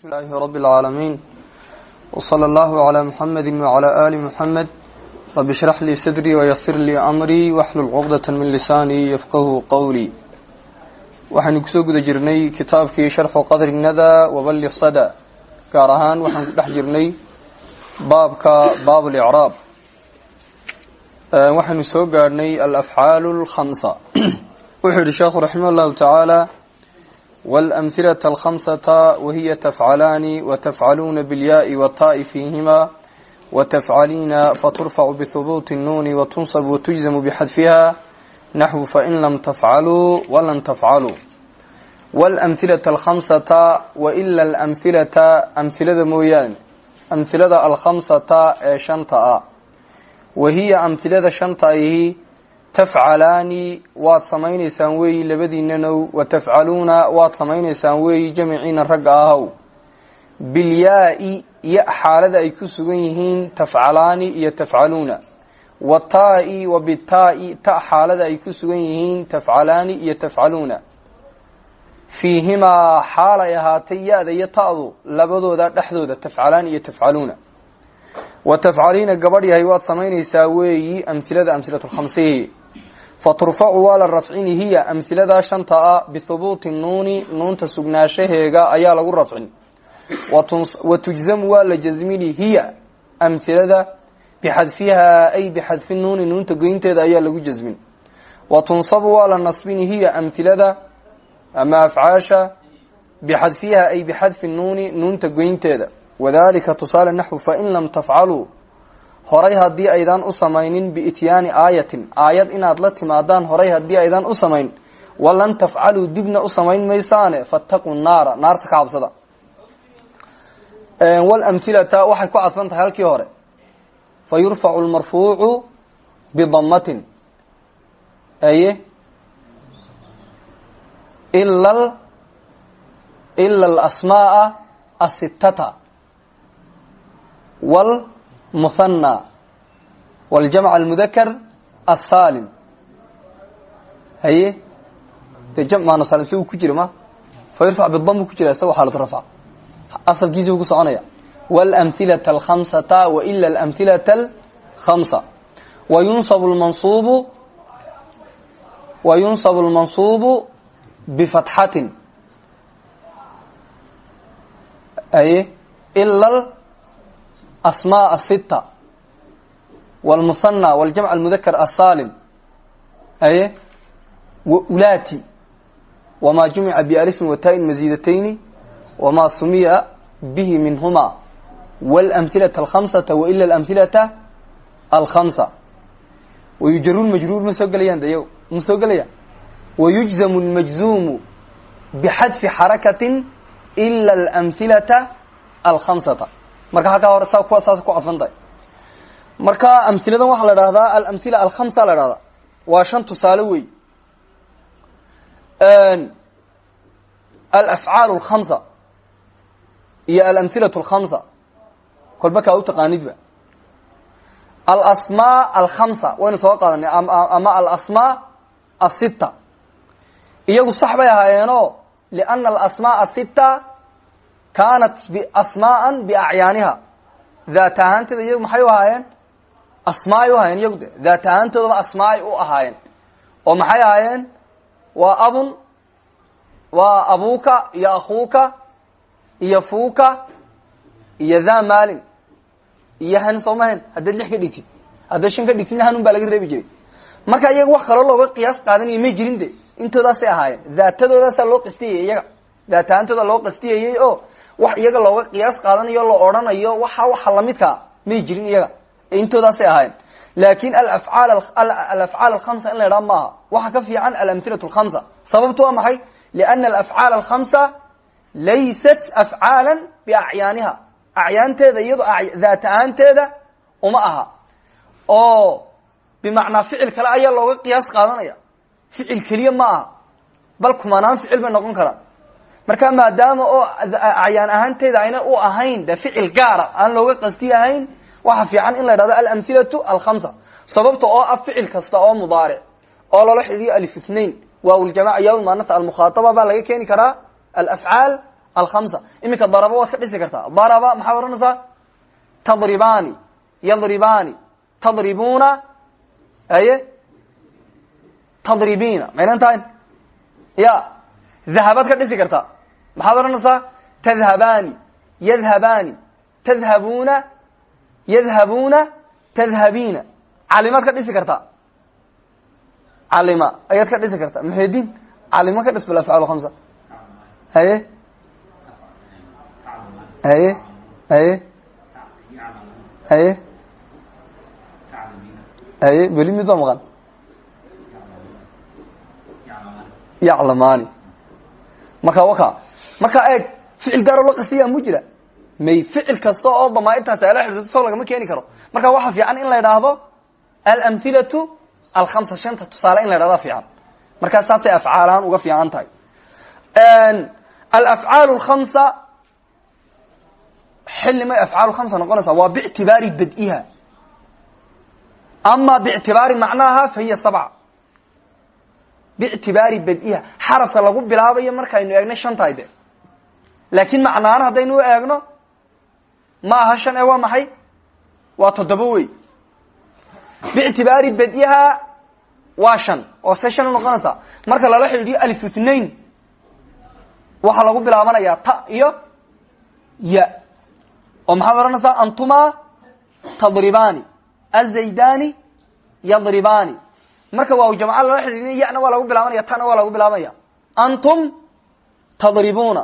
بسم الله رب العالمين وصلى الله على محمد وعلى آل محمد رب اشرح لي صدري ويسر لي أمري واحلل عقدة من لساني يفقه قولي waxaynu kusoo guda jirnay kitaabkii sharxu qadri nada waballi sada gaar ahaan waxaan ku dhex jirnay baabka baab licraab waxaynu soo gaadhnay alafcaalu lkhamsa wuxuu yihi sheekhu raximah llahu tacaala wاlamhilة alkhamsata wahiya tafcalaani watafcaluuna bilyaai wataai fiihima watafcaliina faturfacu bihubuuti الnuuni watunصb watujzamu bxadfiha naxwu fain lam tafcaluu walan tafcaluu wاlamhilata alkhamsata waila alamhilata amhilada mooyaane amhilada alkhamsata ee shanta ah wahiya amhilada shanta ahi tafcalaani waad samaynaysaan weeyi labadiinanow watafcaluuna waad samaynaysaan weeyi jamiciina ragga ahow bilyaa-i ya xaalada ay ku sugan yihiin tafcalaani iyo tafcaluuna. Wataai wa bitaai ta xaalada ay ku sugan yihiin tafcalaani iyo tafcaluuna. Fiihimaa xaal ay ahaatay ya-da iyo ta'du labadooda dhexdooda tafcalaani iyo tafcaluuna. Wa tafcaliina gabadh yahay waad samaynaysaa weeyi amhilada amhilatu lkhamsihi fa turfacu waa la rafcini hiya amhiladaa shanta ah bihubuuti nuuni nuunta sugnaanshaheega ayaa lagu rafcin. Wa tujzamu waa la jasmini hiya amhilada bixadfihaa ay bixadfi nuuni nuunta goynteeda ayaa lagu jasmin wa tunsabu waa la nasbini hiya amhilada ama afcaasha bixadfiha ay bixadfi nuuni nuunta goynteeda. Wadalika tusaale naxwu fain lam tafcaluu horay haddii aydaan u samaynin biityaani aayatin aayad inaad la timaadaan horay haddii aydaan u samayn walan tafcaluu dibna u samayn maysaane fataquu naara naarta ka cabsada. Wlamhilata waxay ku cadfan tahay halkii hore. Fa yurfacu lmarfuucu bidamatin aye ila ila alasmaaa asitata wlmuhanna waljamc almudakar asaalim haye de jamcana salim si uu ku jira ma fa yurfac bidam ku jira isagoo xaalatu rafc asalkiisa ku soconaya wاlamhilata alkhamsata waila alamhilata alkhamsa wayunsabu lmansuubu wayunsabu lmansuubu bifatxatin aye ila asmaa asita wاlmuhanna waljamc almudakar asaalim aye waulaati wama jumica bialifin wataa-in maziidatayni wama sumiya bihi minhuma wاlamhilata alkhamsata waila alamhilata alkhamsa wayujaruun majruur ma soo gelayaan dayo ma soo gelaya wayujzamu lmajzuumu bixadfi xarakatin ila alamhilata alkhamsata marka halkaa hore kuwa saas ku cadfan tahay marka amhiladan waxaa la dhahdaa alamhila alkhamsa la dhahdaa waa shan tusaale wey alafcaal alkhamsa iyo alamhilatu alkhamsa kolba kaa u taqaanidba alasmaa alkhamsa waynu soo qaadanay ama alasmaa asita iyagu sax bay ahaayeenoo liana alasmaa asita kaanat asmaaa biacyaaniha daat ahaanteeda iyagu maxay u ahaayeen asmaay u ahaayeen iyagu de daat ahaantoodaba asmaay u ahaayeen oo maxay ahaayeen waa abun waa abuuka iyo akhuuka iyo fuuka iyo dha maalin iyo han soomahen haddaad lix ka dhigtid haddaad shan ka dhigtidna hanun baa laga reebi jiray marka iyaga wax kaloo looga qiyaas qaadanaya may jirin de intoodaasay ahaayeen daatadoodaasa loo qastiyayay iyaga daat ahaantooda loo qastiyayay oo wax iyaga looga qiyaas qaadanayo la odhanayo waxa waxa lamidkaa may jirin iyaga. Intoodaasay ahaayeen laakin alafcaal alkhamsa in la idhaha maaha waxa ka fiican alamhilatu alkhamsa. Sababtu waa maxay? Liana alafcaal alkhamsa laysat afcaala biacyaaniha. Acyaanteeda iyado daat ahaanteeda uma aha. Oo bimacnaa ficil kale ayaa looga qiyaas qaadanaya. Ficil keliya ma aha. Bal kumanaan ficil bay noqon karaan marka maadaama oo acyaan ahaanteeda ayna u ahayn de ficil gaara aan looga qasti ahayn waxa fiican in la idhahdo alamhilatu alkhamsa. Sababta oo ah ficil kasta oo mudaaric oo loola xidhiiyo alif ithnain waaw ljamaca yawm muanatha almukhaataba baa laga keeni karaa alafcaal alkhamsa. Iminka daraba waad ka dhisi kartaa. Daraba maxaad odhanaysaa tadribani yadribani tadribuna aye tadribina. Maynan tahay? Ya dahabaad ka dhisi kartaa maxaad odhanaysaa tadhabani yadhabani tadhabuna yadhabuna tadhabina. Calimaad ka dhisi kartaa calima ayaad ka dhisi kartaa muxudiin calima ka dhis bal afcaal khamsa. Haye? Haye? Haye? Haye? Haye weli mid baa maqan. Yaclamaani marka waka markaa eeg ficil gaaroo la qastiyaa mu may ficil kasta oo damaairtaasi ala xidsato soo lagama keeni karo. Marka waxaa fiican in la idhaahdo almhilatu alkhamsa shanta tusaale in la idhahda fiican. Markaa saasay afcaal ahaan uga fiican tahay. Alafcaal lkamsa xilli may afcaal khamsa noqonaysaa waa bictibaari badiha ama bictibaari macnaaha fa hiya sabca bictibaari badiha xarafka lagu bilaabayo markaynu eegno shantahay de laakiin macnaana haddaynu u eegno ma aha shan ee waa maxay? Waa toddoba wey bictibaari badiha waa shan. Oo se shan unoqonaysa marka lala xidhiidhiyo alif ithnain waxaa lagu bilaabanayaa ta iyo ya. Oo maxaad odhanaysaa antuma tadribani azaydani yadribani marka waa jamca lala xidhiidhin yana waa lagu bilaabanaya tana waa lagu bilaabanya antum tadribuna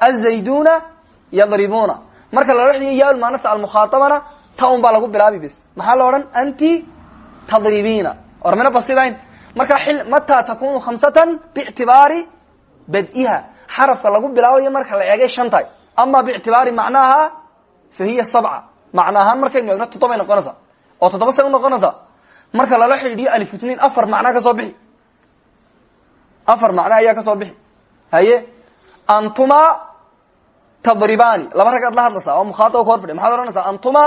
azayduna yadribuna. Marka lala xidhiiyo ya lmanata almukhaaabana ta un baa lagu bilaabi bes. Maxaa la odhan? Anti tadribina or mina basidayn. Marka mata takunu khamsatan bictibaari badiha. Xarafka lagu bilaabayo marka la eegay shantahay ama bictibaari macnaaha fa hiya sabca macna ahaan markaynu eegno toddobay noqonaysa oo toddoba say unoqonaysa marka lala xidhiidhiyo alif itnain afar macnaa ka soo bixi. Afar macna ayaa ka soo bixi. Haye? Antuma tadribani laba ragaad la hadlaysaa oo mukhaataba ka hor fadhiya maxaad odhanaysaa antuma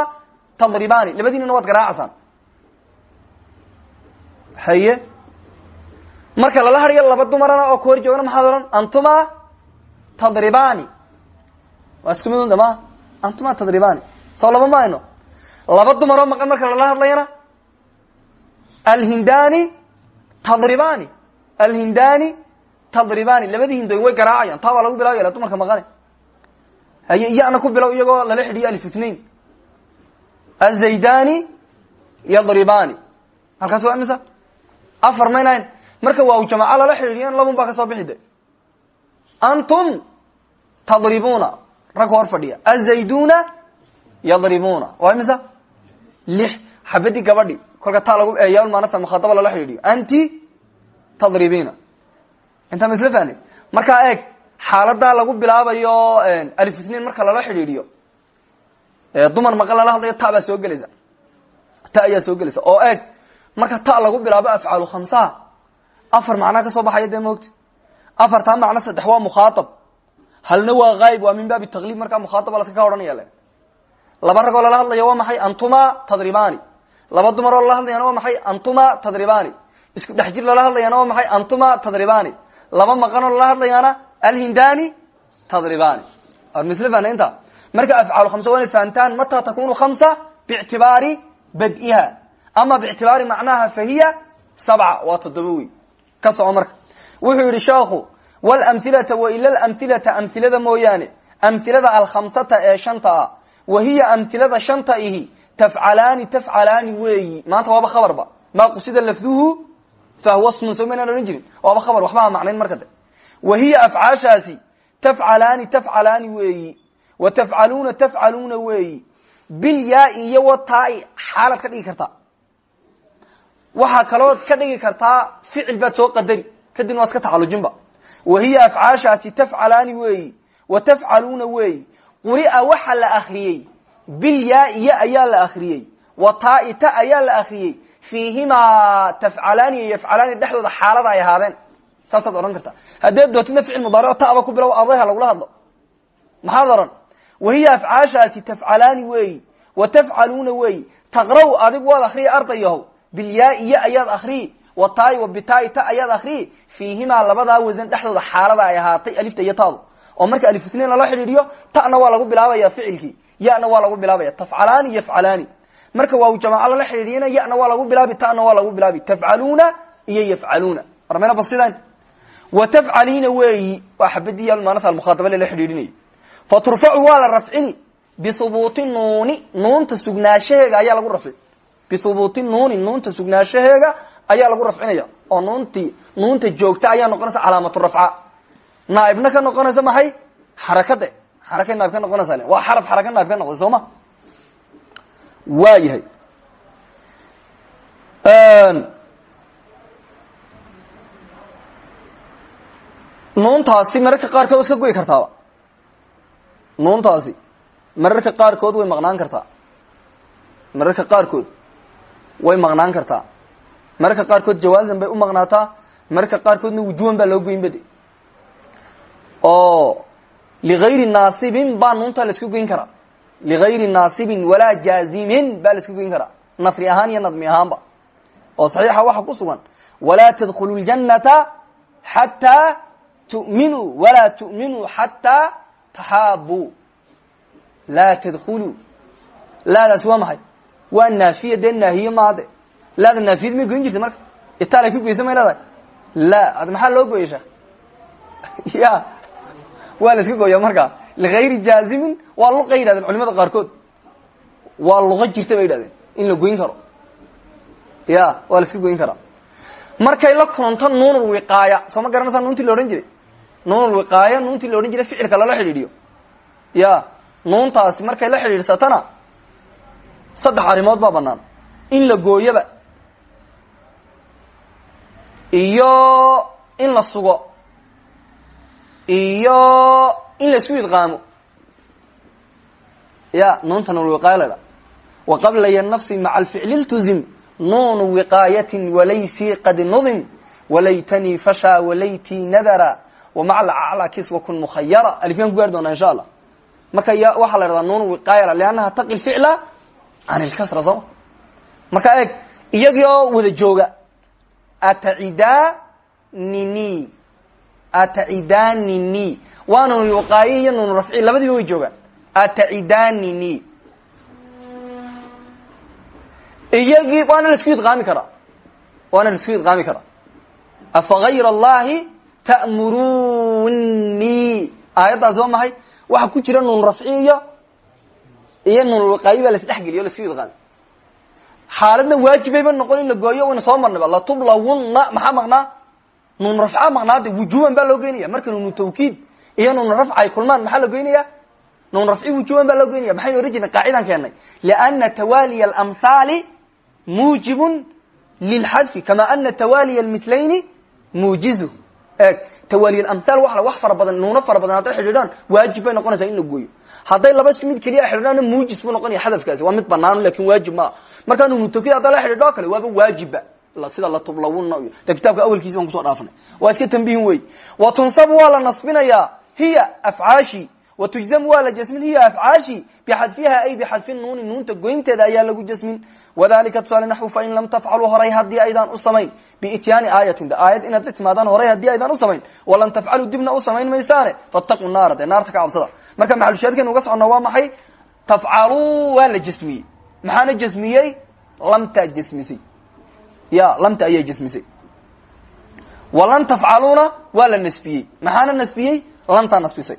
tadribani labadiinana waad garaacaysaan haye? Marka lala hadhiyo laba dumarana oo kahor joogna maxaad odhan? Antuma tadribani waa isku mid ma antuma tadribani soo laba mayno laba dumaroo maqan marka lala hadlayana alhindani tadribani. Alhindani tadribani. Labadii hindoy way garaacayaan. Taa baa lagu bilaabaya dumarka maqane haye iyana ku bilow iyagoo lala xidhiyo alif ithnain azaydani yadribani. Halkaas waa imisa? Afar maynayn marka waa jamaca lala xidhiidiyan labun baa ka soo bixi de antum tadribuna. Ragka hor fadhiya. Azayduna yadribuna. Waa imisa? Lix xabadii gabadhi kolka taa lagu yaalmaanata mukhaadaba lala xidhiidiyo anti tadribina intaa ma isla markaa eeg xaaladaa lagu bilaabayo alif ithnain marka lala xidhiidiyo dumar maqan lala hadlayo ta baa soo gelaysa. Ta ayaa soo gelaysa. Oo eeg marka ta lagu bilaabo afcaalu khamsaha afar macnaa ka soo baxaya dee moogta afartaa macno saddex waa mukhaaab halna waa haayib waa min baabi taqliib markaa mukhaaaba laska ka odhanaya laba ragoo lala hadlaya waa maxay? Antuma tadribani laba dumaroo lala hadlayana waa maxay? Antuma tadribani isku dhex jir lala hadlayana waa maxay? Antuma tadribani laba maqanoo lala hadlayaana alhindani tadribani misl fanaynta marka afcaalu khamsa waa inad fahantaan mata takunu khamsa biictibaari badiha. Ama bictibaari macnaha fa hiya sabca waa toddoba wey ka soco marka. Wuxuu yidhi sheekhu wlmhilata waila lamhilata amhilada mooyaane. Amhilada alkhamsata ee shanta ah. Wa hiya amhilada shanta ihi tafcalaani tafcalaani weeyi. Maanta waaba khabarba. Maa qusida lafduhu fahuwa smun soo maynaan odhan jirin. Waaba khabar waxba ha macnayn marka de. Wa hiya afcaashaasi tafcalaani tafcalaani weeyi. Wa tafcaluuna tafcaluuna weeyi. Bilyaai iyo wataai xaalad ka dhigi kartaa waxaa kaloo ka dhigi kartaa ficil baad soo qadari kadibna waad ka tacalujinba wa hiya afcaashaasi tafcalaani weeyi. Wa tafcaluuna weeyi. Quria waxa la akriyey bilyaai ya ayaa la akriyey wa taai ta ayaa la akriyey fiihimaa tafcalaani iyo yafcalaani dhexdooda xaalada ay ahaadeen. Saasaad odhan kartaa haddee dootidna ficil mudaarico taba ku bilow adayha lagula hadlo. Maxaad odhan? Wa hiya afcaashaasi tafcalaani weeyi wa tafcaluuna weeyi. Taqra' adig waad akriya ardayahow. Bilyaai ya ayaad akriyi wa taai wa bitaai ta ayaad akriyi fiihimaa labadaa wasan dhexdooda xaalada ay ahaatay alifta iyo taadu oo marka alifutnain lala xidhiidhiyo ta'na waa lagu bilaabaya ficilkii yana waa lagu bilaabaya. Tafcalaani yafcalaani. Marka waaw jamaca lala xidhiidhiyana yana waa lagu bilaabi ta'na waa lagu bilaabi. Tafcaluuna iyo yafcaluuna. Warmayna basidan wa tafcaliina weeyi waa xabadiya maanata almukhaataba lala xidhiidhinayay fa turfacu waa la rafcini bihubuuti nuuni nuunta sugnaanshaheega ayaa lagu rafci. Bihubuuti nuuni nuunta sugnaanshaheega ayaa lagu rafcinaya. Oo nuuntii nuunta joogta ayaa noqonaysa calaamatu rafca. Naaibna ka noqonaysa maxay? Xarakade xarakay naaib ka noqonaysa waa xaraf xaraka naaib ka noqday soo ma? Waa yahay nuuntaasi mararka qaarkood iska goyi kartaaba. Nuuntaasi mararka qaarkood way maqnaan kartaa. Mararka qaarkood way maqnaan kartaa. Mararka qaarkood jawaazan bay u maqnaataa mararka qaarkoodna wujuban baa loo goyn bade oo ligayri naasibin baa nuuntaa la iska goyn karaa ligayri naasibin walaa jaazimin baa la iska goyn karaa nasri ahaan iyo nadmi ahaanba oo saxiixa waxa ku sugan walaa tadkhulu ljanata xataa tu'minuu walaa tu'minuu xataa taxaabuu laa tadkhuluu laadaasi waa maxay waa naafiya dee naahiye maade laada naafiyad may goyn jirta marka itaala ka goysa may leedahay la maxaa loo gooyay sheekh ya waa la iska gooya markaa ligayri jaazimin waa luqa yidhahdeen culimada qaarkood. Waa luqa jirta bay yidhahdeen in la goyn karo. Ya waa la iska goyn karaa markay la kulanto nuunul wiqaaya soo ma garanaysaa nuuntii la jiray? Nuunul wiqaaya nuuntii la odhan jiray ficilka lala xidhiidhiyo. Ya nuuntaasi markay la xidhiidhsatana saddex arrimood baa banaan in la gooyoba iyo in la sugo iyo in la isku idqaamo ya nuunta nuun wiqaaya la dha wa qablaya nafsi maca alficli ltuzim nuunu wiqaayatin walaysi qad nudim walaytanii fashaa walaytii nadara wamaca alaclaa kiswa kun mukhayara alifyaan ku gaari doonaa insha allah marka y waxaa la dhahdaa nuun wiqaaya liannaha taqi lficla can ilkasra sooma marka eeg iyagii wada jooga atacidanini atacidanini waa nuun wiqaaye iyo nuun rafci labadiiba way joogaan atacidanini iyagii waana la isku idqaami karaa waana la isku idqaami karaa ta'muruni aayaddaas waa maxay ku jira nuun rafci iyo iyo nuun wiqaayi baa lasdhexgeliyo o lasku idqaami xaaladna noqon in la gooyo wayna soo marnayba latublawunna maxaa maqnaa nuun rafca maqnaade wujuban baa loo geynaya marka nuunu tawkiid iyo nuun rafca ay kulmaan maxaa la goynaya nuun rafci wujuban baa loo geynaya maxaynu ohan jirnay qaacidan keennay liana tawaaliya alamhaali muujibun lilxadfi kama ana tawaaliya almitlayni muujizu eeg tawaaliya alamhaal waa wax fara badan nuuno fara badan hadday xidhiidhaan waajib bay noqonaysaa in la gooyo. Hadday laba isku mid keliya xidhiidhaanna buu noqonaya xadafkaasi. Waa mid banaan laakiin waajib maa markaa nuunu tawkiid hadda la xidhiidho kale waaba waajiba sida latublawunna iyo de kitaabka awelkiisi baan ku soo dhaafanay waa iska tambihin wey wa tunsabu waa la hiya afcaashi. Wa tujzamu waa jasmin. Hiya afcaashi. Bixadfiha ay bixadfi nuuni. Nuunta goynteeda ayaa lagu jasmin. Wadalika tusaale naxwu fain lam tafcaluu horay haddii aydaan u samayn. Biityaani aayatin de aayad inaad la timaadaan horay haddii aydaan u samayn. Walan tafcaluu dibna u samayn maysaane. Fattaquu naara dee naarta ka cabsada. Marka maxalushaadkan uga socona waa maxay? Tafcaluu waa la jasmiyey. Maxaana jasmiyey? Lamtaa jasmisay ya lamta ayaa jasmisay walan tafcaluuna waa la nasbiyey. Maxaana nasbiyey? Lantaa nasbisay.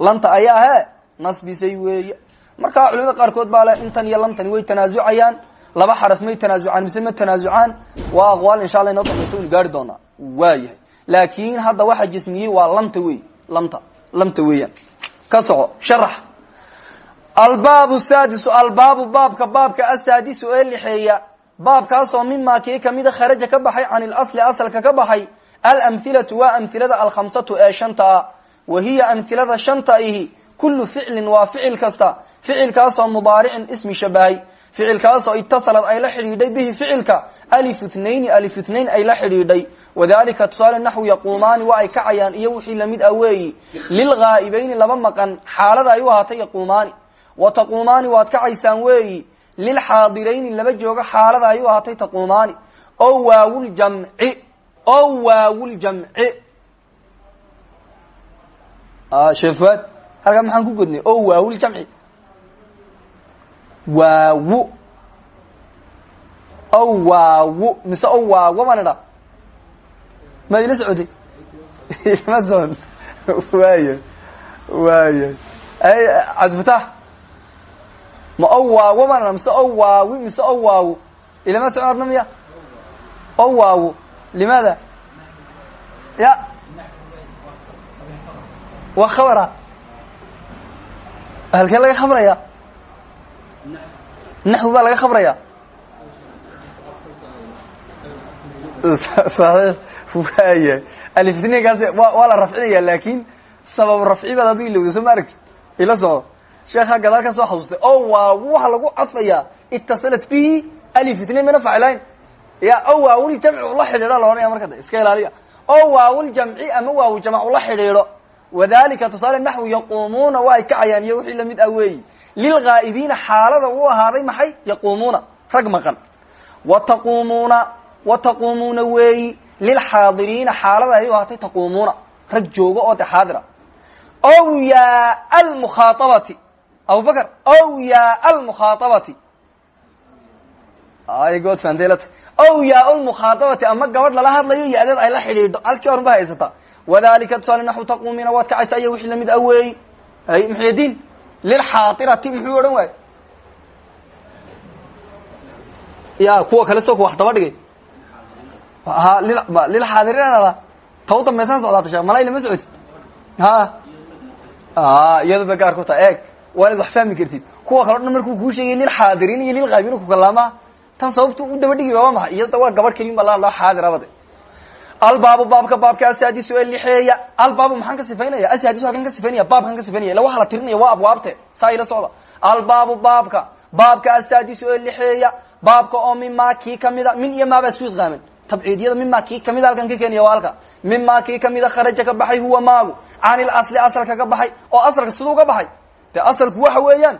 Lanta ayaa he nasbisay weeye. Marka culimada qaarkood baa le intan iyo lantani way tanaasucayaan laba xaraf may tanaasucaan mise ma tanaasucaan waa aqwaal insha alla inoo dambaysa waynu gaari doonaa. Waayahay laakin hadda waxaa jasmiyey waa lamta wey lamta lamta weeyaan. Ka soco. Sharax. Albaabu saadisu albaabu baabka baabka asaadisu ee lixeeya baabkaasoo mimaa kii kamida kharaja ka baxay can ilasli asalka ka baxay alamhilatu waa amhilada alkhamsatu ee shanta ah wa hiya amhilada shanta ihi kullu ficlin waa ficil kasta ficilkaasoo mudaaricin ismi shabahay ficilkaasoo itasalad ay la xidhiidhay bihi ficilka alif ithnayni alif ithnayn ay la xidhiidhay wadalika tusaale naxwu yaquumaani waa ay kacayaan iyo wixii la mid ah weeyi lilghaa'ibayni laba maqan xaalada ay u ahaatay yaquumaani wa waad kacaysaan weeyi lilxaadirayni laba joogo xaalada ay u ahaatay taquumaani o waawuljamci o waawuljamci sheekh fuaad halkaa maxaan ku godnay o waawil jamci waawu o waawu mise o waawo baan idha maad ma son waaya waaya cabdifatax ma o waawo baan idha mise o waawi mise o waawo ilama socon adna miya? O waawo limaada? Ya. Waa khabara. Halkee laga khabraya naxwi baa laga khabraya waaya alifitninkaas wa waa la rafcinaya laakin sabab rafci baad adu ilowda soo ma ila soco sheekha gadaal soo xasuustay. O waaw waxa lagu cadfayaa itasalat bihi alifitnain mana facilayn ya o waawil jamci ula xidhiidho la ohanaya marka de iska ilaaliya. O waawil jamci ama waawi jamc ula xidhiidho. Wadalika tusaale naxwi yaquumuuna waa ay kacayaan iyo wixii la mid ah weeyi. Lilghaa'ibiina xaalada u ahaaday maxay? Yaquumuuna rag maqan. Wataquumuuna wataquumuuna weeyi. Lilxaadiriina xaalada ay u ahaatay taquumuuna rag joogo oo de xaadira. Ow ya almukhaaabati abubakar ow ya almukhaaabati ay good fandelata ow ya lmukhaaabati ama gabadh lala hadlayo iyo adeed ay la xidhiidho halkii horun ba haysata. Wadalika tusaale naxu taquumiina waad kacaysa iyo wixii la mid aweeyi ay muxydiin lilxaairati muxuu odhan waay? Ya kuwa kale soo ku wax daba dhigay. Ha lilxaadirinada taw dambaysan socdaata shee malay lama socotid ha? Iyado ba gaar ku waa inaad wax fahmi kartid. Kuwa kale o dhan markuu kuu sheegay lilxaadiriin iyo lilqaybin ku kalaama tan sababtu u daba dhigi waa maxay iyada waa gabadh kelin ba la hadlaa xaadirabade albaabu baabka baabka asaadisu ee lixeeya. Albaabu maxaan ka sifaynaya? Asaadisu halkan ka sifaynaya? Baabkan ka sifaynaya? Ila waxa la tirinaya waa abwaabte. Saa ila socda. Albaabu baabka baabka asaadisu ee lixeeya. Baabka oo mimaa kii kamida min iyo maabaa isku idqaamin tabciidiyada mimaa kii kamida halkan ka keenaya waa halka. Mimaa kamida kharaja ka huwa maagu. Can ilasli asalka ka baxay oo asalka siduu ka baxay dee asalku waxa weeyaan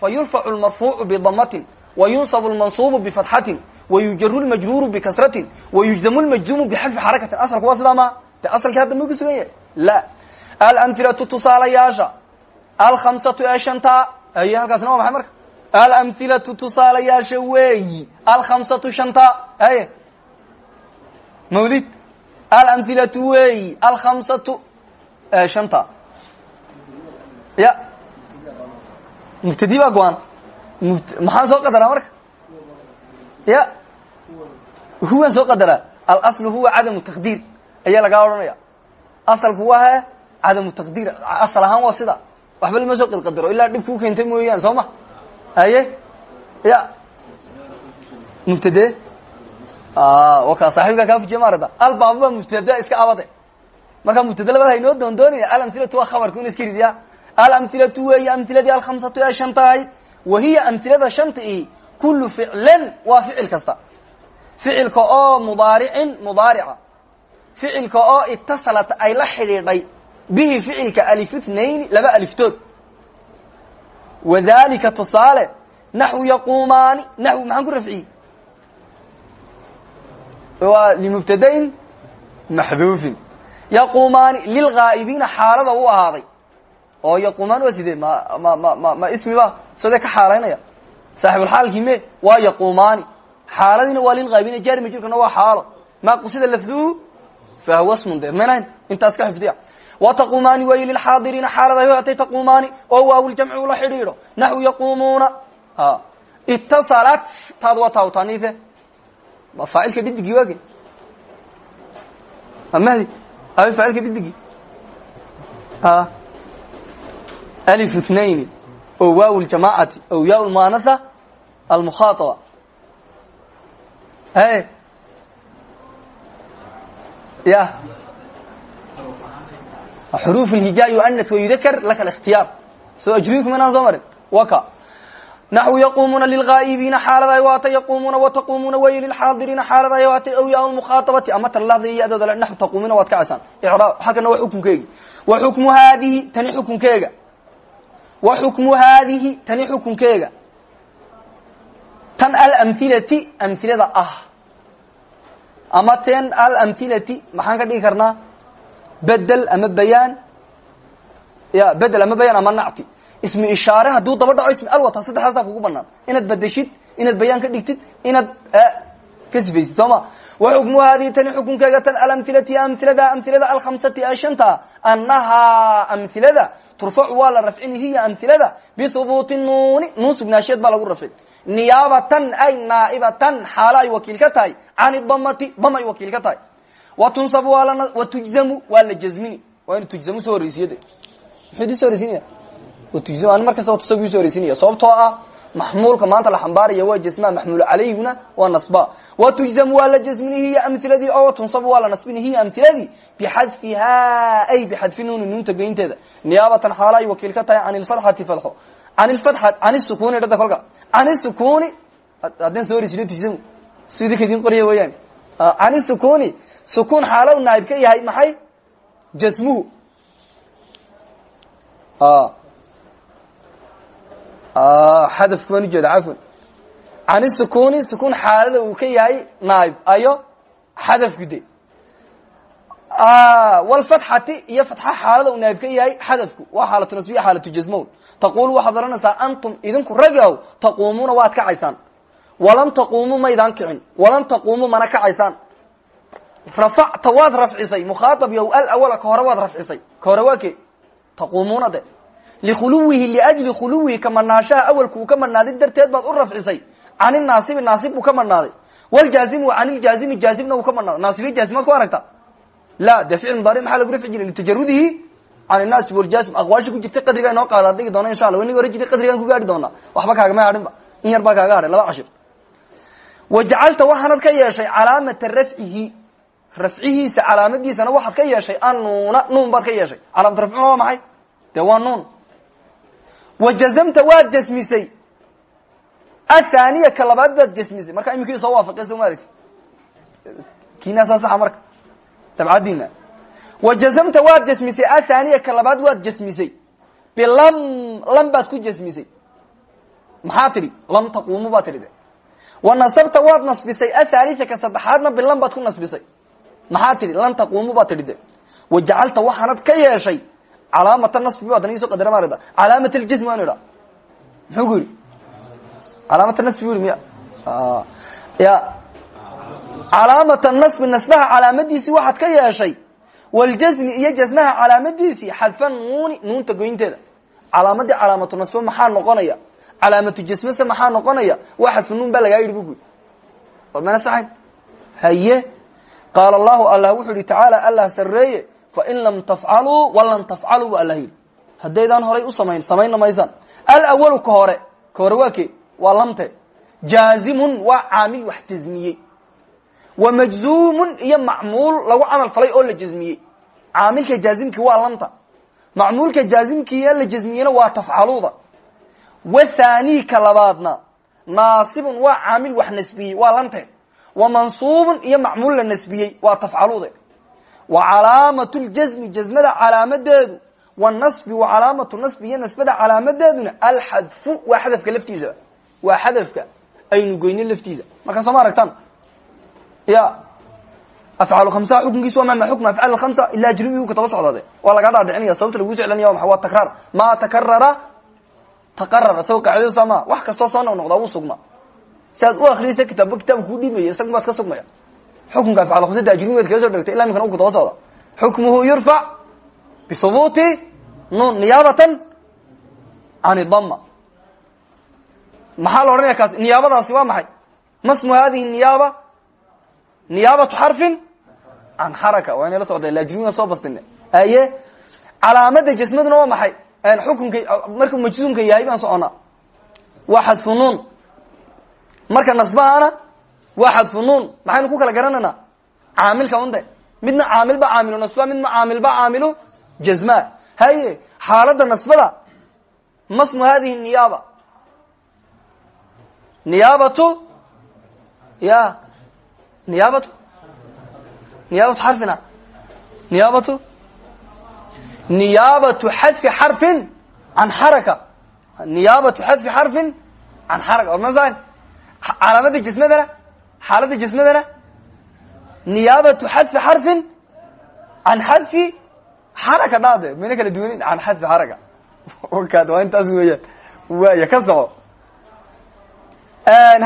fa yurfacu lmarfuucu bidamatin wa yunsabu lmansuubu bifatxatin wayujaru lmajruuru bikasratin wayujzamu lmajzuumu bixadfi xarakatin asalku waa sidaa maa de hadda mau ka sugan yahay? La. Alamhilatu tusaalayaasha. Alkhamsatu ee shantaa ay halkaasna waa maxay marka? Alamhilatu tusaalayaasha weeyi alkhamsatu shanta. Aye mawlid. Alamhilatu weeyi alkhamsatu shanta. Ya mubtadi baa go-an maxaan soo qadaraa marka? Ya. Huwan soo qadaraa alaslu huwa cadamu taqdiir. Ayaa lagaa odhanaya asalku waa he cadamu taqdiir. Asal ahaan waa sida. Waxba lama soo qadqadaro ilaa dhib kuu keentay mooyaan soo ma? Haye ya. Mubtade. Waka saaxiibka kaa fujiye maarata albaaba baa mubtada iska abade markaa mubtada labada haynoo doondoonaya alamhilatu waa khabarka un iska ridiya alamhilatu weeyi amhiladii alkhamsatu ee shanta ahayd wahiya amhilada shanta i kulu ficlan waa ficil kasta ficilka oo mudaaricin mudaarica ficilka oo itasalat ay la xidhiidhay bihi ficilka alif ithnayni laba aliftood wadalika tusaale naxwu yaquumaani naxwi maxaan ku rafciyey waa limubtadain maxduufin ahaaday oo yaquumaan waa sidee? Ma ma ma ma ma ismi ba sodee ka xaalaynaya saaxibulxaalkii me waa yaquumaani xaaladiina waa lilghaa'ibiina jaari majurkana waa xaalo. Maa qusida lafduhu fahuwa smun de maynahayn intaas ka xifdiya. Wataquumaani waay lilxaadiriina xaalada hatay taquumaani oo waawljamci ula xidhiidho. Naxwu yaquumuuna. Itasalat taad waa taawtaaniife faacilka dhidigii waage? Amahdi aw faacilka dhidigii alif ithnayni oo waaw ljamaacati o yaa lmuanatha almukhaataba he ya xuruf lhijaa yuanas wayudakar laka اlاkhtiyaar soo ajrinku inaan soo marin waka naxwu yaquumuuna lilghaa'ibiina xaalada ay waatay yaquumuuna wataquumuuna way lilxaadiriina xaalada ay waatay awyaa lmukhaaabati ama talalaada yadooda naxu taquumina waad kacaysaan icraab halkana waa xukunkeegi wa xukmu haadihi tani xukunkeega wa xukmu haadihi tani xukunkeega. Tan alamhilati amhilada ah. Ama ten alamhilati maxaan ka dhigi karnaa? Bedel ama bayaan. Ya bedel ama bayan ama nacti. Ismi ishaare hadduu daba dhaco ismi alwata saddexdaasaa kugu banaan inaad bedeshid inaad bayaan ka dhigtid inaad ka sifaysid soo ma wa xukmu haadihi tani xukunkeega tan alamhilati amhilada amhilada alkhamsati ee shanta annahaa amhilada turfacu waa la rafcin hiya amhilada bihubuuti nuuni nuun sugnaasheed baa lagu rafcin niyaabatan ay naaibatan xaalo ay wakiil ka tahay can damati dam ay wakiil ka tahay wa tunsabu wa tujzamu waa la jazmini waa inu tujzamu soo horeysiyo de muxuu idin so horeysinaya ani markasta tusagu so horeysinaya sababtoo ah maxmuulka maanta la xambaaraya waa jasma maxmuul calayhuna waa nasba. Wa tujzamu waa la jasmini hiya amhiladii oo tunsabu waa la nasbini hiya amhiladii bixadfiha ay bixadfi nuuni nuunta goynteeda niyaabatan xaalo ay wakiil ka tahay can ilfatxati fadxo an ilfatxa can isukuni dhada kolka. Can isukuni haddaan soo hori jirin tujzamu. Su idinka idin qoriya weyaan can isukuni sukuun xaalo u naaib ka yahay maxay? Jasmuhu xadafku baan ujeeda cafwan. Can sukuni sukun xaalada uu ka yahay naaib. Ayo xadafku de wlfatxati iyo fatxa xaalada uu naaib ka yahay xadafku. Waa xaalatu nasbiya xaalatu jasmown taqulu waxaad oranaysaa antum idinku ragiow taquumuuna waad kacaysaan walam taquumuu maydaan kicin. Walam taquumuu mana kacaysaan rafacta waad rafcisay. Mukhaaab yow alawala ka hore waad rafcisay. Ka hore waa ke? Taquumuuna de likhuluwihi liajli khuluwihi ka manaashaha awalku uu ka manaaday darteed baad u rafcisay can inaasibi naasib buu ka manaaday wljaazimi can iljaazimi jaazibna uu ka manaaday naasibiy jaazimaad ku aragta la dee ficil mudaaric maxaa lagu rafci jiray litajarudihi can inaasib waljazim aqwaasha ku jirtay qadrigaa inoo qaada dhigi doona insha alla waniga hore jiri qadrigaan ku gaari doonaa waxba kaagama hadhinba in yar baa kaaga hadhay laba cashir wajacalta waxaanad ka yeeshay calaamata rafcihi rafcihiisa calaamadiisana waxaad ka yeeshay anuuna nuun baad ka yeeshay calaamat rafcuna waa maxay dee waa nuun wajazamta waad jasmisay athaniya ka labaad baad jasmisay marka iminkii soo waafaqe soo maaragti kinaasaa saxa marka dabcadiina wajazamta waad jasmisay athaniya ka labaad jasmisay bilam lam ku jasmisay maxaa lam taquumu baa wa nasabta waad nasbisay athalitha ka saddexaadna bilam ku nasbisay maxaa tidhi lan taquumu baa tidhi wajacalta waxaanad ka yeeshay calaamata nasbi adana iso qadara maarada calaamat ljism waanu idha muxuu ku yidhi? Calaamat nasbi bu miya? Ya. Calaamata nasbi nasbaha calaamadiisii waxaad ka yeeshay waljasmi iyo jasmaha calaamadiisii xadfa nuuni nuunta goynteeda. Calaamadii calaamatu nasbe maxaa noqonaya? Calaamatu jasmese maxaa noqonaya? Waa xadfu nuun baa lagaa yidhi bu ku yidhi. War mana saxayn? Haye. Qaala allahu allah wuxuu yihi tacaala allah sareeye fain lam tafcaluu walan tafcaluu bu alla yidhi haddaydaan horay u samayn samaynna maysaan alawalu ka hore ka hore waa ke? Waa lamte. Jaazimun waa caamil wax jazmiyey wa majzuumun iyo macmuul lagu camal falay oo la jazmiyey caamilka jaazimkii waa lamta. Macmuulka jaazimkii la jazmiyena waa tafcaluuda wathani ka labaadna naasibun waa caamil wax nasbiyey waa lante wa mansuubun iyo macmuul la nasbiyey waa tafcaluude wa calaamatu ljasmi jasmada calaamadeedu wanasbi wa calaamatu nasbi iyo nasbada calaamadeeduna alxadfu waa xadafka laftiisa. Waa xadafka aynu goyne laftiisa. Markaa soo ma aragtaan? Ya. Afcaal khamsa xukunkiisu waa ma xukm afcaal khamsa ilaa ajrumi ka taba socdaade. Waa lagaa dhaadhicinaya sababta lagu soclanaya waa takraar. Ma takarara taqarara isagoo qaacido sama wax kastoo soo noqnoqdaa wuu sugma. Si u akriyaysa kitaabba kitaabka kuu dhiibaya isaga baad ka sugmaya xukunka afcaal khamsada ajrumi waad kaga soo dhegtay ila imikana u ka taba socda xukmuhu yurfac bihubuuti nuun niyaabatan can dama maxaa la odhanaya kaas? Niyaabadaasi waa maxay? Masmu hadihi niyaaba niyaabatu xarfin can xaraka. Waa inay la socda laajrimiga soo bastine. Aye calaamada jasmaduna waa maxay? Xukunka markuu majzuumka yahay baan socona waa xadfu nuun. Marka nasbahana waa xadfu nuun maxaynu ku kala garanayna caamilka unde midna caamil ba caamilu nasba midna caamil ba caamilu jazma haye xaalada nasbada masmu hadihi niyaaba niyaabatu ya niyaabatu niyaabatu xarfina niyaabatu niyaabatu xadfi xarfin can xaraka niyaabatu xadfi xarfin can xaraka or masan calaamada jismadana xaalada jismadana niyaabatu xadfi xarfin can xadfi xaraka dhaade mayna kala duwanin can xadfi xaraka kad waa intaas weeyaan waaya ka soco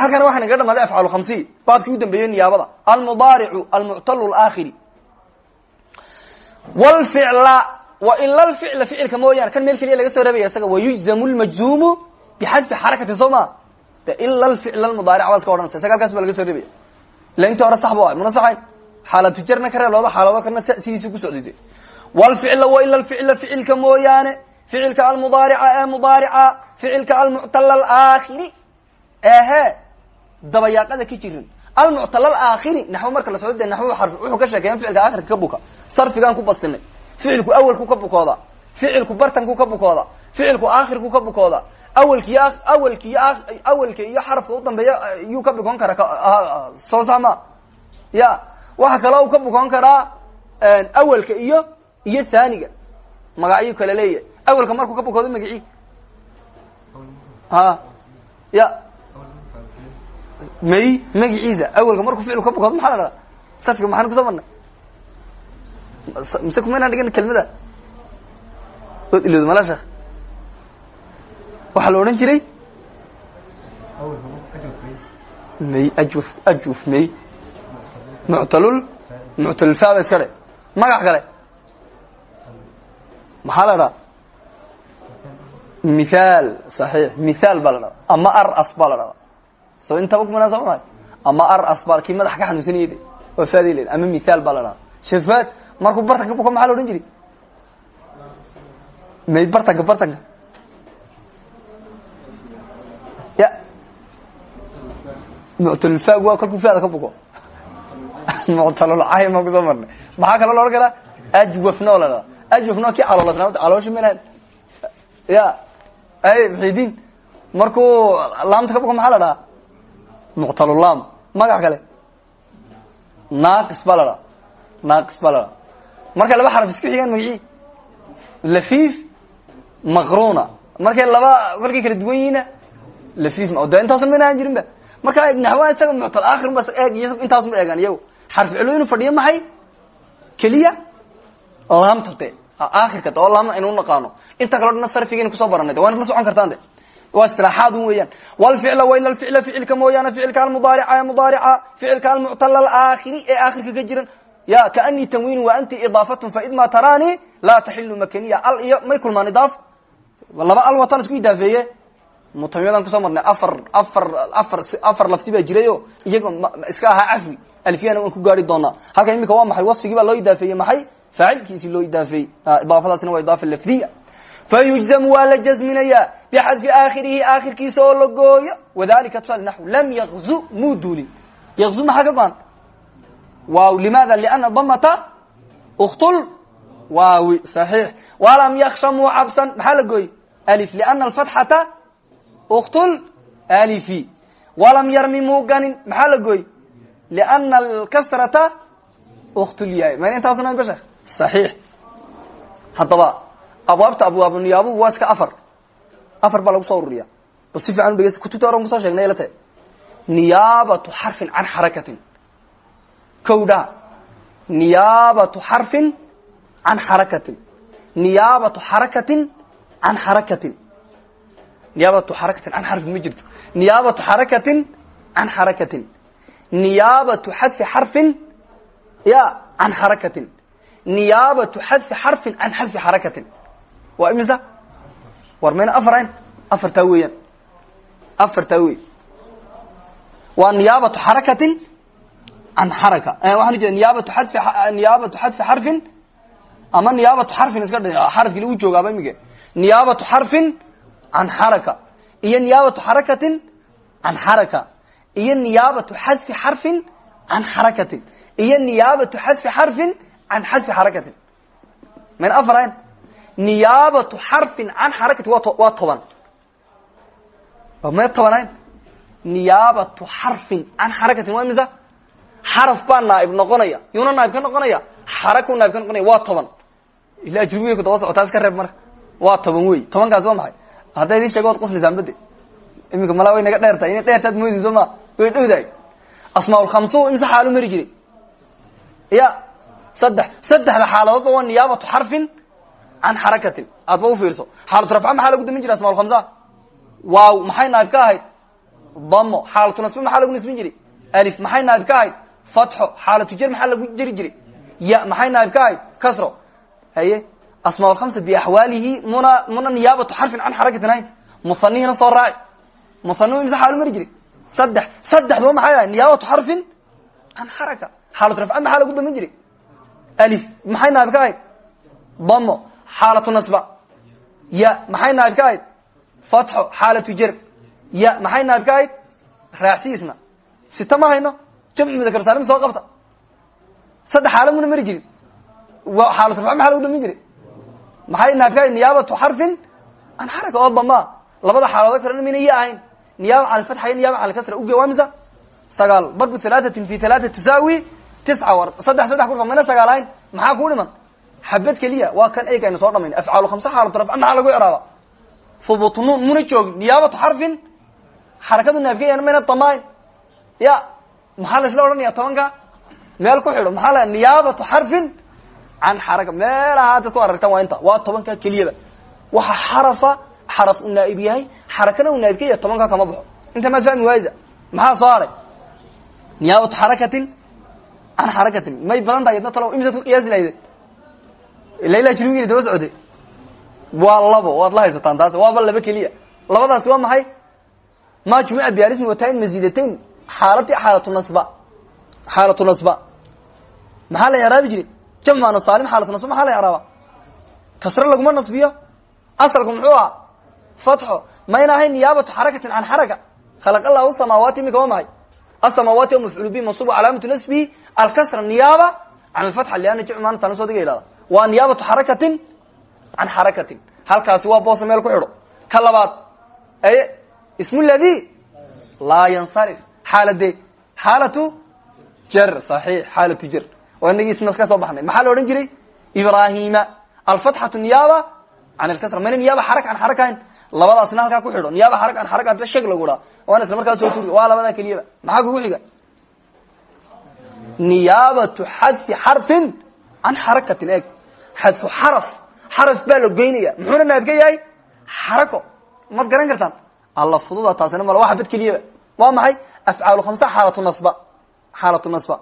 halkana waxaa naga dhamaaday afcaal khamsi baadkii u dambeeyey niyaabada almudaaricu almuctalu laakhiri wlficla wa ila lficla ficilka mooyaane kan meel keliya laga soo reebaya isaga wayujzamu lmajzuumu bixadfi xarakati soo ma de ila lficla mudaaric baa iska odhanaysa isaga halkaas baa laga soo reebaya ila intii hore sax bu ah muna saxayn xaalatu jarna ka reeb labada xaaladood kana sidiisi ku socday de wlficla wa ila lficla ficilka mooyaane ficilka almudaarica ee mudaarica ficilka almuctala alaakhiri ehe dabayaaqada ka jirin almuctala alaakhiri naxwo marka la socdo de naxwo xarfi wuxuu ka sheekeeyan ficilka aakhirka ka buka sarfigaan ku bastinay ficilku awelku ka bukooda ficilku bartanku ka bukooda ficilku aakhirku ka bukooda awelki awelki awelka iyo xarafka udambeeya yuu ka bukoon karaa soo sama ya waxa kaloo u ka bukoon karaa awelka iyo iyo thaniga magacyu kala leeyahay. Awelka markuu ka bukoodo magaci ha? Ya. May magaciisa awelka markuu ficilku ka bukoodo maxaa la dhahdaa sarfiga maxaan ku soo marnay mise kumaynaan kelmada ood ilowda mala sheekh? Waxaa la odhan jiray? May ajuf ajuf may. Muctalul muctalulfa ba iska dhe magac kale. Maxaa la dhaha mithaal saxiix. Mithaal baa la dhahda ama aras baa la dhahda so intaba kumana soo mahay ama aras baa kii madaxa ka xanuunsanayay de waa faadi len ama mithaal baa la dhahda shafaad markuu bartanka buka maxaa la odhan jiri may bartanka bartanka ya. Muctalulfaag waa kolkuu faada ka buko muctalulcayn maa ku soo marnay maxaa kaloo la? Odhan karaa ajwafna oo la. Dhahda ajwafna kii caloolasna caloosha manahan ya. Ay muxidiin markuu laamta ka buko maxaa la? Dhahaa muctalulaam magac kale naaqis baa la dhaha naaqis baa la dhaha markay laba xaraf isku xigaan magacii lafiif maqruna markay laba kolkay kala duwan yihiina lafiif de intaasun mayna ahan jirin ba marka naxwaa isaga muctal aakhir ba eeg intaas ma eegaan iyago xarfi cilo inuu fadhiyo maxay keliya laamta de aakhirka de oo laamna aynu naqaano inta kaleo dhanna sarfigayna ku soo baranay de waa inad la socon kartaan de waa istilaaxaad un weeyaan wlficla wa ila lficla ficilka mooyaane ficilka almudaarica mudaarica ficilka almuctala alaakhiri ee aakhirka ka jiran ya kaanii tanwiini wa anti idaafatun faid ma taraani laa taxilu makaniya al iyo may kulmaan idaaf laba al wataan isku idaafeeye. Mutamiyadan ku soo marnay afar afar afar afar lafti baa jirayo iyaga iska ahaa cafwi. Alfiyana waan ku gaari doonaa. Halka imika waa maxay? Wasfigii baa loo idaafeeyey maxay? Faacilkiisii loo idaafeeyey. Idaafadaasina waa idaafa lafdiya. Fayujzamu waa la jazminaya bixadfi aakhirihi aakhirkiisa oo la gooyo. Wadalika tusaale naxw lam yakzu muu duulin yakzu maxaa ka go-an? Waaw limaada? Liana damata uktul waawi saxiix. Walam yaksha muu cabsan maxaa la gooyey alif liana alfatxata uktul alifi. Walam yarmi muu ganin maxaa la gooyey? Liana alkasrata uktulyahay mayna intaasna ba sheekh saxiix. Haddaba abwaabta abwaab niyaabuhu waa iska afar. Afar baa lagu soo ururiya bas si fiican u dhegeysta kutubta horan ku soo sheegnay la tahay niyaabatu xarfin can xarakatin. Kowdha. Niyaabatu xarfin can xarakatin. Niyaabatu xarakatin can xarakatin niyaabatu xarakatin can xarfin ma jirto niyaabatu xarakatin can xarakatin niyaabatu xadfi ya can xarakatin niyaabatu xadfi xarfin can xadfi xarakatin waa imisa war mayna afarayn afartaa weeyaan afartaa wey waa niyaabatu xarakatin can xaraka waxaan niyaabatu xadfi niyaabatu ama niyaabatu xarfin iska dhi xarafkii lagu joogaaba imike niyaabatu xarfin can xaraka iyo niyaabatu xarakatin can xaraka iyo niyaabatu xadfi xarfin can xarakatin iyo niyaabatu xadfi xarfin can xadfi xarakatin mayna afarayn? Niyaabatu xarfin can xarakati wa waa toban. May tobanayn? Niyaabatu xarfin can xarakatin waa imisa xaraf baa naaib noqonaya. Yuuna naaib ka noqonaya? Xaraku naaib ka noqonaya. Waa toban ila ajrubiya ku daba socotaa iska reeb marka waa toban wey tobankaas waa maxay? Hadday idin sheego waad qoslaysaa bade iminka malaa way naga dheertahay inay dheertaad moydi soo ma way dhowdahay asmaaulkhamsu imse xaalu mari jiray ya saddex. Saddexda xaaladoodba waa niyaabatu xarfin can xarakatin. Aadba ufiirso xaalatu rafca maxaa lagu damin jira asmaa lkhamsa waaw maxay naayib ka ahayd? Damo xaalatu nasbe maxaa lagu nasbin jiray? Alif maxay naayib ka ahayd? Fatxo. Xaalatu jar maxaa lagu jeri jiray? Ya maxay naayib ka ahayd? Kasro haye asmaa lkhamsa biaxwaalihi muna muna niyaabatu xarfin can xarakatin ahayn muhanihina soo raaci muhanihu imse xaalu mari jiray. Saddex saddexduba maxay ahayd niyaabatu xarfin can xaraka xaalatu rafca maxaa lagu damin jiray. Alif maxay naayib ka ahayd? Damo xaalatu nasba. Ya maxay naayib ka ahayd? Fatxo xaalatu jar. Ya maxay naayib ka ahayd? Raacsiisna sita ma hayno jamcu mudakar saalim soo qabta. Saddex xaala muna mari jirin xaalatu maxaa lagu damin jiray? Maxay naayib ka ahayd niyaabatu xarfin can xaraka oo damaa labada xaaladood kalena mina ya ahayn. Niyaaba can alfatxa iyo niyaaba can alkasra uge waa misa? Sagaal. Darbu halaatatin fi halaata tusaawi tisca war. Saddex saddex kurfa mayna sagaal maxaa kuu dhiman? Xabad keliya. Waa kan eyg aynu soo dhamayn afcaalu khamsa xaalatu rafca maxaa lagu icraaba hubuutu nuun muna joogin niyaabatu xarfin. Xarakadu naabkeyan mayna damayn ya maxaa la isla odhanaya tobanka? Meel ku xidho. Maxaa la niyaabatu xarfin can xaraka meelaha dad ku aragtaan waa inta waa tobanka keliyaba. Waxa xarafa xaraf u naaib yahay xarakana u naaib ka yahay tobanka kama baxo. Inta maad fahmi waaysa? Maxaa soo haray? Niyaabatu xarakatin can xarakatin. May badan tahay yadna talo imisaad ku qiyaasi lahayde laila jilmigii daba socotay waa labo waad la haysataan taas waaba laba keliya. Labadaasi waa maxay? Ma jumica bialifin watain maziidatayn xaaladii xaalatu nasba. Xaalatu nasba. Maxaa la eraabi jiray jamcano saalim xaalatu nasba maxaa la eraaba kasre laguma nasbiyo. Asalku muxuu aha fatxo mayna ahayn niyaabatu xarakatin can xaraka khalaq allahu samaawaati iminka waa maxay asamaawaati mafcuul bi mansuub calaamatu nasbihi. Alkasra niyaaba can alfatxa liana jamc maana saalim sodiga yihahda waa niyaabatu xarakatin can xarakatin. Halkaasi waa boosa meel ku xidho. Ka labaad ay ismu ladi laa yansarif. Xaaladee. Xaalatu jar saxiix. Xaalatu jar waa inagii isna ka soo baxnay. Maxaa la odhan jiray? Ibrahima alfatxatu niyaaba can alkasra mayna niyaaba xarak can xarakahayn labadaasna halkaa ku xidho niyaaba xarak can xaraka hadda sheeg lagu dhaa waana isla markaa soo turi waa labadaa keliyaba. Maxaa kugu xiga? Niyaabatu xadfi xarfin can xarakatin eeg xadfu xaraf. Xaraf baa la goynaya. Muxuuna naab ka yahay? Xarako. Maad garan kartaan. Alla fududa taasina mal waa xabad keliyaba. Waa maxay? Afcaalu khamsa xaalatu nasba. Xaalatu nasba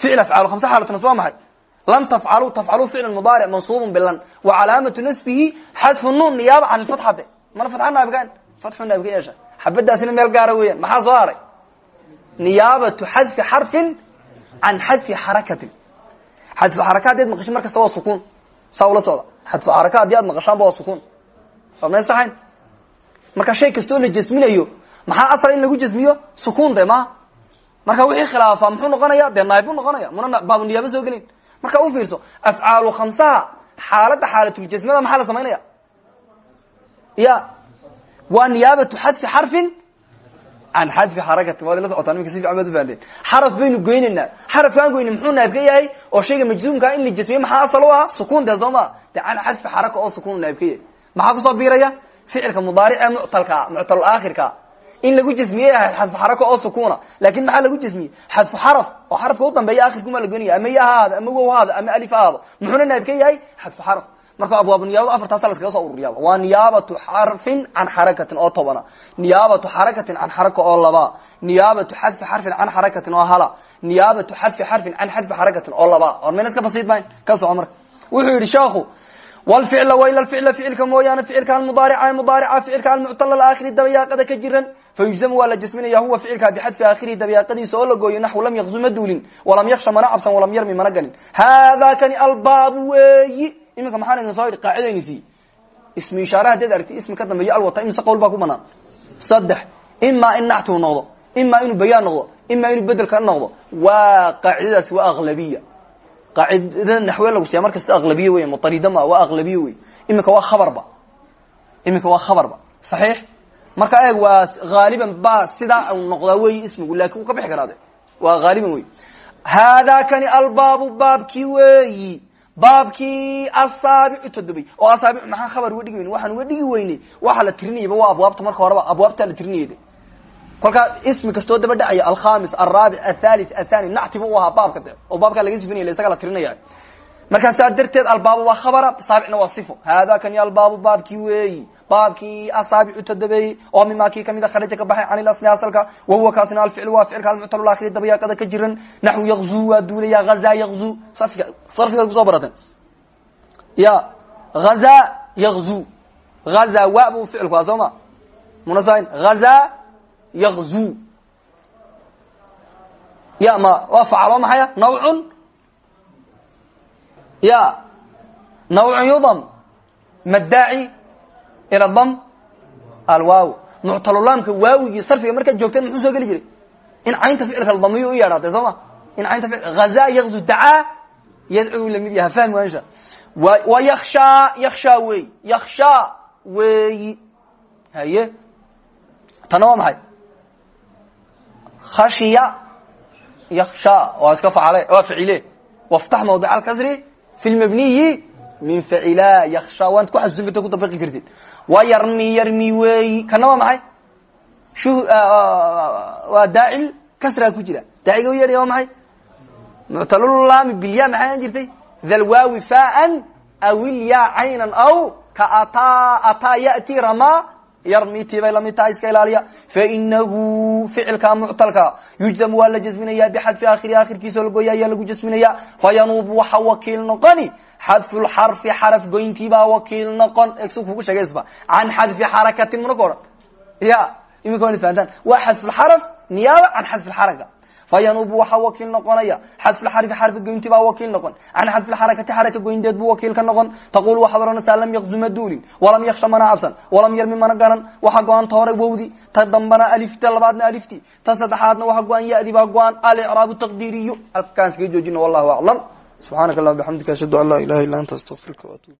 ficil afcaalu khamsa xaalatu nasba waa maxay lan tafcalu tafcalu ficl mudaaric mansuubun bilan wa calaamatu nasbihi xadfu nuun niyaaba can ilfatxade mana fatxa naabkaan fatxu naab ka yeesha xabadaasina meel gaara weeyaan maxaa soo haray niyaabatu xadfi xarfin can xadfi xarakatin xadfu xaraka haddi ad maqashin mar kasta waa sukuun saa ula socda xadfu xaraka haddii aad maqashaanba waa sukuun waa may saxayn marka shay kastoo la jasminayo maxaa asal in lagu jasmiyo sukuun de maha marka wixii khilaafa muxuu noqonaya dee naayib u noqonaya muna baabu niyaaba soo gelin. Marka u fiirso afcaalu khamsaha xaaladda xaalatljasmada maxaa la samaynaya ya waa niyaabatu xadfi xarfin can xadfi xarakati waad la socotaan imika si fiican baad ufahanteen xaraf baynu goynaynaa xarafkaan goyna muxuu naayib ka yahay? Oo shayga majzuumkaa in la jasmiye maxaa asal u ah? Sukuun dee soo maa dee can xadfi xaraka oo sukuun naayib ka yahay. Maxaa ku soo biiraya? Ficilka mudaaric ee muctalkaa muctal aakhirka in lagu jasmiyey ahayd xadfu xaraka oo sukuuna laakiin maxaa lagu jasmiyey xadfu xaraf oo xarafka u dambeeya akhirkumaa la goynaya ama ya ha ahaado ama wow haado ama alif ha ahaado muxuuna naayib ka yahay? Xadfu xaraf. Marka abwaabu niyaabada afartaasa laskaga soo ururiyaaba waa niyaabatu xarfin can xarakatin oo tobana. Niyaabatu xarakatin can xaraka oo laba. Niyaabatu xadfi xarfin can xarakatin oo hala. Niyaabatu xadfi xarfin can xadfi xarakatin oo laba. Or mayna iska basiid mayn? Ka soco marka. Wuxuu yidhi sheekhu wlficla wayla ficla ficilka mooyaane ficilka almudaarica mudaarica ficilka almuctala aakhiri dabayaaqada ka jiran. Fayujzamu waa la jasminaya huwa ficilka bixadfi aakhirihi dabayaaqadiisa oo la gooyo naxwu lam yaqzu ma duulin walam yaksha mana cabsan walam yarmi mana ganin haadaa kani albaabu weeyi. Iminka maxaan idin soo yidhi? Qaacidayni siiye ismi ishaare haddaad aragti ismi ka dambeeyo alwata imise qowl baa ku banaan. Saddex imaa in nactuu noqdo imaa inuu bayaan noqdo imaa inuu bedel ka noqdo waa qaacidadaasi waa aqlabiya qaacidada naxwe lagu siiya mar kasta aqlabiye wey mutarida ma waa aqlabiye wey iminka waa khabarba iminka waa khabarba saxiix marka eeg waa haaliban ba sidaa u noqdaa wey ismigu laakiin wuu ka bixi karaa de waa haaliban wey haadaa kani albaabu baabkii weeyi baabkii asaabicu todobay oo asaabicu maxaan khabar uga dhigi waxaan uga dhigi waxaa la tirinayaba waa abwaabta marka horeba abwaabtaa la tirinayay de kolkaa ismi kastoo daba dhacaya alkhamis alraabic athali athani nactiba u ahaa baabka oo baabkaa laga sifinaya isaga la tirinaya markaa saa darteed albaabu waa khabara saabicna waa sifo hada kani albaabu baabkii weeyi baabkii asaabicu todobeeyey oo mimaa kii kamida kharaja baxay can ilasli asalka wahuwa kaasina alficlu waa ficilka almuctal akhiri dabayaaqada ka jiran naxwu yakzu waa duulaya hazaa yakzu sarfigaad ku soo barateen ya hazaa yakzu hazaa wa bu ficilku waa soo munasain hazaa yakzu ya ma waa facalo maxaya nawcun ya nawcun yudam madaaci ila dam alwaaw muctalulaamka waawigii sarfiga markaad joogteen muxuu soo geli jiray in caynta ficilka la damiyo u yeedhaatay soo ma in caynta hazaa yakzu dacaa yadcu la mid yaha fahmi waa insha wa yakshaa yakshaa weeyi yakshaa weeyi haye tana waa maxay khashiya yakshaa waa iska facale waa ficile waftax mawdic alkasri fi lmabniyi min facila yaksha waad ku xasuusin karta ku dabaqi kartid waa yarmi yarmi weeyi kana waa maxay waa daacil kasraa ku jira daaciga u yeedhaya waa maxay muctalulaami bilya maxay aan jirtay thalwaawi faan awilya caynan aw ka ataa ataa yati rama yarmiti bay la mid tahay iska ilaaliya. Fainahu ficilka muctalka yujzamu waa la jasminaya bixadfi akhiri akhirkiisa lagoya ayaa lagu jasminaya. Fayanuubu waxa wakiil noqoni xadfu lxarfi xaraf goyntiibaa wakiil noqon. S kugu sheegaysba can xadfi xarakatin mana ko odhan? Ya iminka wan fahantaan waa xadfulxaraf niyaaba can xadfi lxaraka fayanuubu waxaa wakiil noqonaya. Xadfulxarfi xarfi goynti baa wakiil noqon. Can xadfilxarakati xaraka goynteed buu wakiil ka noqon. Taqul waxaad odhanaysaa lam yakzu ma duulin walam yaksha mana cabsan walam yarmi mana garan waxa go-an ta ta dambana alifta labaadna alifti ta saddexaadna waxa go-an yadi baa go-an alicraabu iskaga joojina wallahu aclam subxaanaka allah bxamdika ashhadu an laa ilaha illa anta astaqfiruka